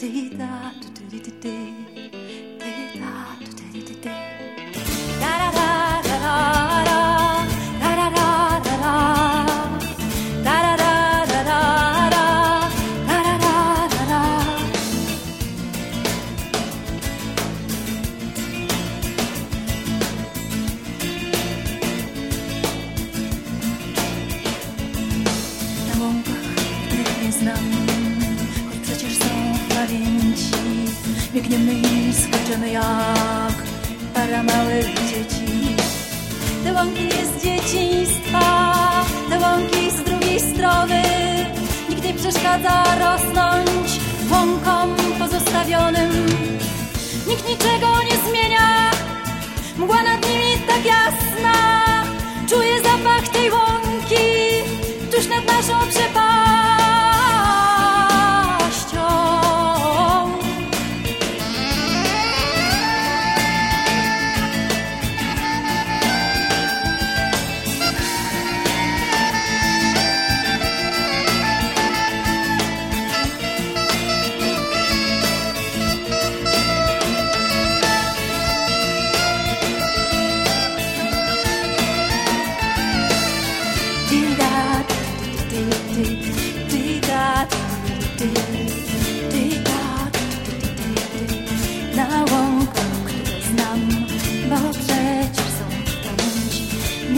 Dee da, do do dee dee dee, dee da, do dee dee dee. znam. Choć przecież są pamięci. Biegniemy i skaczemy jak para małych dzieci. Te łąki nie z dzieciństwa Te łąki z drugiej strony. Nikt nie przeszkadza rosnąć Łąkom pozostawionym. Nikt niczego nie zmienia. Mgła nad nimi tak jasna. Czuję zapach tej łąki. Tuż nad naszą przepaścią.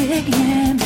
biegniemy.